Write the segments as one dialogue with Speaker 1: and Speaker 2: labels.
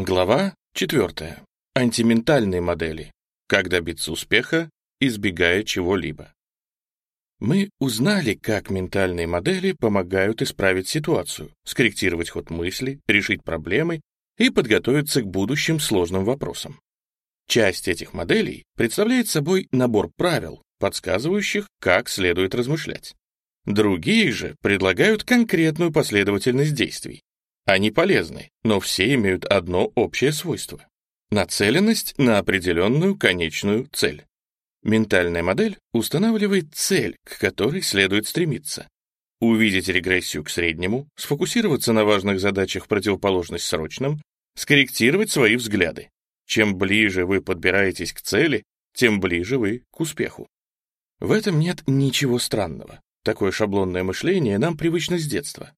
Speaker 1: Глава 4. Антиментальные модели. Как добиться успеха, избегая чего-либо. Мы узнали, как ментальные модели помогают исправить ситуацию, скорректировать ход мысли, решить проблемы и подготовиться к будущим сложным вопросам. Часть этих моделей представляет собой набор правил, подсказывающих, как следует размышлять. Другие же предлагают конкретную последовательность действий. Они полезны, но все имеют одно общее свойство — нацеленность на определенную конечную цель. Ментальная модель устанавливает цель, к которой следует стремиться. Увидеть регрессию к среднему, сфокусироваться на важных задачах противоположность срочным, скорректировать свои взгляды. Чем ближе вы подбираетесь к цели, тем ближе вы к успеху. В этом нет ничего странного. Такое шаблонное мышление нам привычно с детства.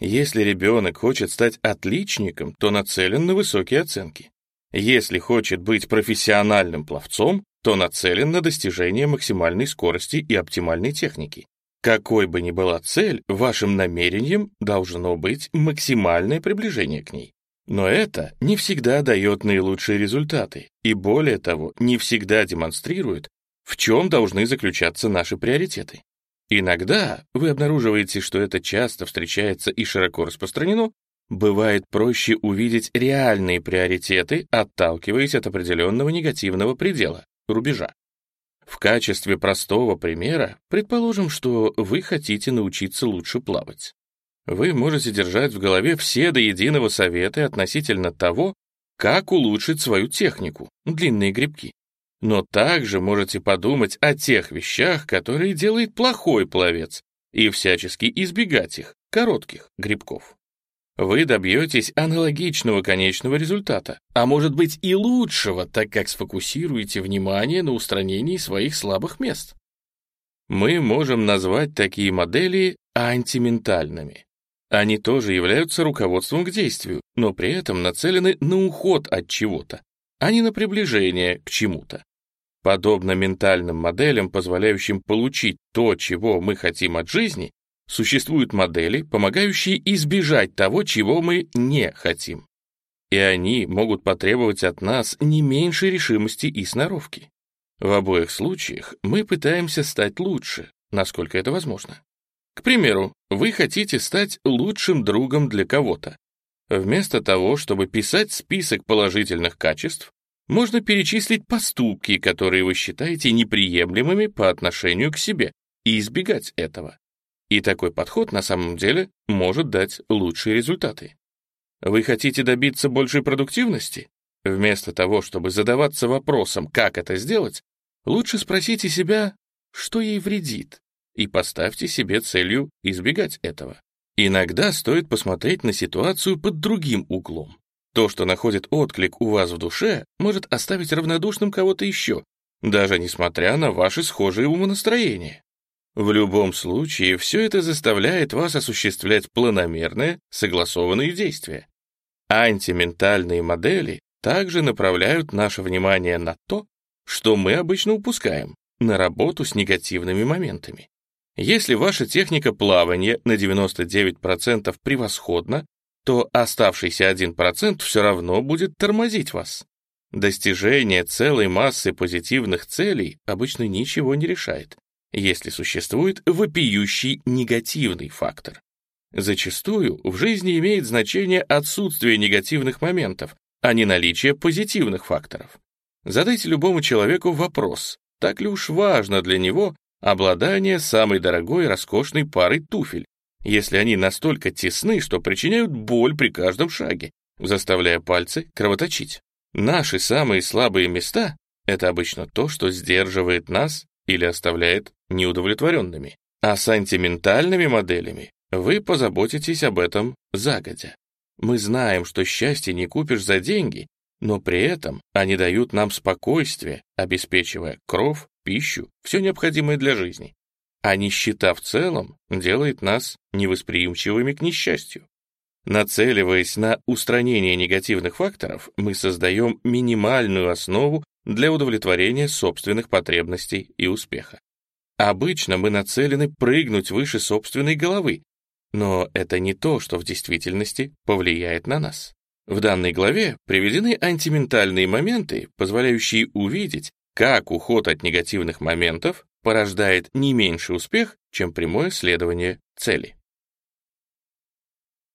Speaker 1: Если ребенок хочет стать отличником, то нацелен на высокие оценки. Если хочет быть профессиональным пловцом, то нацелен на достижение максимальной скорости и оптимальной техники. Какой бы ни была цель, вашим намерением должно быть максимальное приближение к ней. Но это не всегда дает наилучшие результаты, и более того, не всегда демонстрирует, в чем должны заключаться наши приоритеты. Иногда вы обнаруживаете, что это часто встречается и широко распространено, бывает проще увидеть реальные приоритеты, отталкиваясь от определенного негативного предела, рубежа. В качестве простого примера предположим, что вы хотите научиться лучше плавать. Вы можете держать в голове все до единого советы относительно того, как улучшить свою технику, длинные грибки но также можете подумать о тех вещах, которые делает плохой пловец, и всячески избегать их, коротких грибков. Вы добьетесь аналогичного конечного результата, а может быть и лучшего, так как сфокусируете внимание на устранении своих слабых мест. Мы можем назвать такие модели антиментальными. Они тоже являются руководством к действию, но при этом нацелены на уход от чего-то, а не на приближение к чему-то. Подобно ментальным моделям, позволяющим получить то, чего мы хотим от жизни, существуют модели, помогающие избежать того, чего мы не хотим. И они могут потребовать от нас не меньшей решимости и сноровки. В обоих случаях мы пытаемся стать лучше, насколько это возможно. К примеру, вы хотите стать лучшим другом для кого-то. Вместо того, чтобы писать список положительных качеств, можно перечислить поступки, которые вы считаете неприемлемыми по отношению к себе, и избегать этого. И такой подход на самом деле может дать лучшие результаты. Вы хотите добиться большей продуктивности? Вместо того, чтобы задаваться вопросом, как это сделать, лучше спросите себя, что ей вредит, и поставьте себе целью избегать этого. Иногда стоит посмотреть на ситуацию под другим углом. То, что находит отклик у вас в душе, может оставить равнодушным кого-то еще, даже несмотря на ваши схожие умонастроения. В любом случае, все это заставляет вас осуществлять планомерные, согласованные действия. Антиментальные модели также направляют наше внимание на то, что мы обычно упускаем, на работу с негативными моментами. Если ваша техника плавания на 99% превосходна, то оставшийся 1% все равно будет тормозить вас. Достижение целой массы позитивных целей обычно ничего не решает, если существует вопиющий негативный фактор. Зачастую в жизни имеет значение отсутствие негативных моментов, а не наличие позитивных факторов. Задайте любому человеку вопрос, так ли уж важно для него обладание самой дорогой роскошной парой туфель, если они настолько тесны, что причиняют боль при каждом шаге, заставляя пальцы кровоточить. Наши самые слабые места — это обычно то, что сдерживает нас или оставляет неудовлетворенными. А с сентиментальными моделями вы позаботитесь об этом загодя. Мы знаем, что счастье не купишь за деньги, но при этом они дают нам спокойствие, обеспечивая кров, пищу, все необходимое для жизни а нищета в целом делает нас невосприимчивыми к несчастью. Нацеливаясь на устранение негативных факторов, мы создаем минимальную основу для удовлетворения собственных потребностей и успеха. Обычно мы нацелены прыгнуть выше собственной головы, но это не то, что в действительности повлияет на нас. В данной главе приведены антиментальные моменты, позволяющие увидеть, как уход от негативных моментов порождает не меньший успех, чем прямое следование цели.